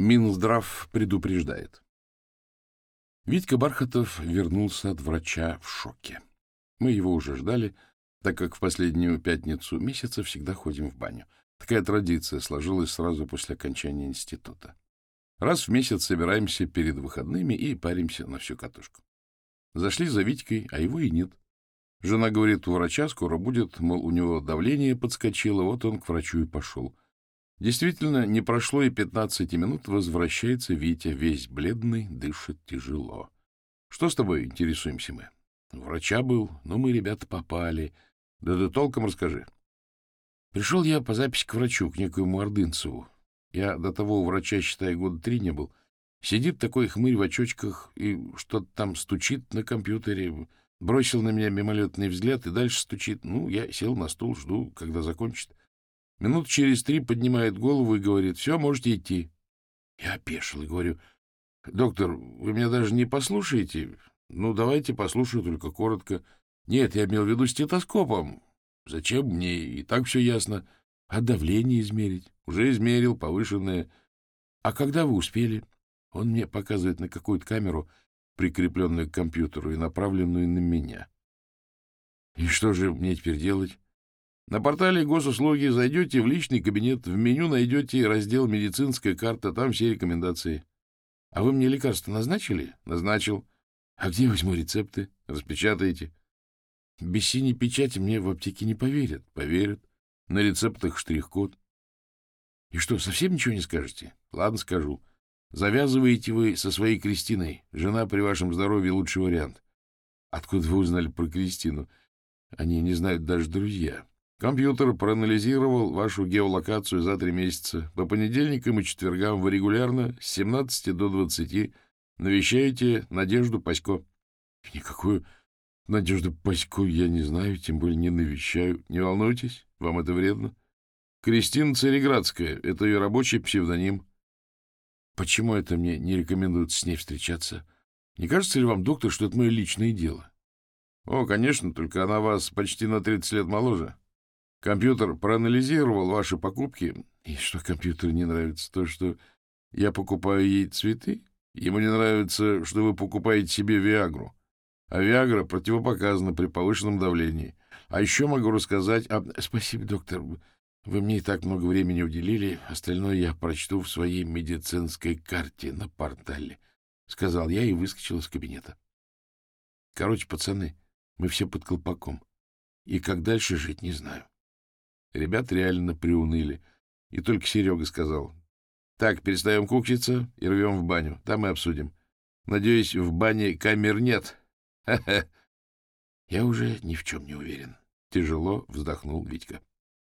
Минздрав предупреждает. Витька Бархатов вернулся от врача в шоке. Мы его уже ждали, так как в последнюю пятницу месяца всегда ходим в баню. Такая традиция сложилась сразу после окончания института. Раз в месяц собираемся перед выходными и паримся на всю катушку. Зашли за Витькой, а его и нет. Жена говорит, у врача скоро будет, мол, у него давление подскочило, вот он к врачу и пошел. Действительно, не прошло и пятнадцати минут, возвращается Витя, весь бледный, дышит тяжело. — Что с тобой, интересуемся мы? — Врача был, но мы, ребята, попали. Да ты толком расскажи. Пришел я по записи к врачу, к некоему Ордынцеву. Я до того у врача, считай, года три не был. Сидит такой хмырь в очочках и что-то там стучит на компьютере. Бросил на меня мимолетный взгляд и дальше стучит. Ну, я сел на стул, жду, когда закончит. Минут через три поднимает голову и говорит, все, можете идти. Я опешил и говорю, доктор, вы меня даже не послушаете? Ну, давайте послушаю, только коротко. Нет, я имел в виду стетоскопом. Зачем мне? И так все ясно. А давление измерить? Уже измерил, повышенное. А когда вы успели? Он мне показывает на какую-то камеру, прикрепленную к компьютеру и направленную на меня. И что же мне теперь делать? На портале госуслуги зайдете в личный кабинет, в меню найдете раздел «Медицинская карта», там все рекомендации. А вы мне лекарства назначили? Назначил. А где возьму рецепты? Распечатаете. Без синей печати мне в аптеке не поверят. Поверят. На рецептах штрих-код. И что, совсем ничего не скажете? Ладно, скажу. Завязываете вы со своей Кристиной. Жена при вашем здоровье лучший вариант. Откуда вы узнали про Кристину? Они не знают даже друзья. Компьютер проанализировал вашу геолокацию за три месяца. По понедельникам и четвергам вы регулярно с 17 до 20 навещаете Надежду Пасько. Никакую Надежду Пасько я не знаю, тем более не навещаю. Не волнуйтесь, вам это вредно. Кристина Цареградская — это ее рабочий псевдоним. Почему это мне не рекомендуют с ней встречаться? Не кажется ли вам, доктор, что это мое личное дело? О, конечно, только она вас почти на 30 лет моложе. Компьютер проанализировал ваши покупки. И что компьютеру не нравится? То, что я покупаю ей цветы? Ему не нравится, что вы покупаете себе Виагру. А Виагра противопоказана при повышенном давлении. А еще могу рассказать... А... Спасибо, доктор. Вы мне и так много времени уделили. Остальное я прочту в своей медицинской карте на портале. Сказал я и выскочил из кабинета. Короче, пацаны, мы все под колпаком. И как дальше жить, не знаю. Ребята реально приуныли. И только Серега сказал. Так, перестаем кукситься и рвем в баню. Там и обсудим. Надеюсь, в бане камер нет. Ха-ха. Я уже ни в чем не уверен. Тяжело вздохнул Витька.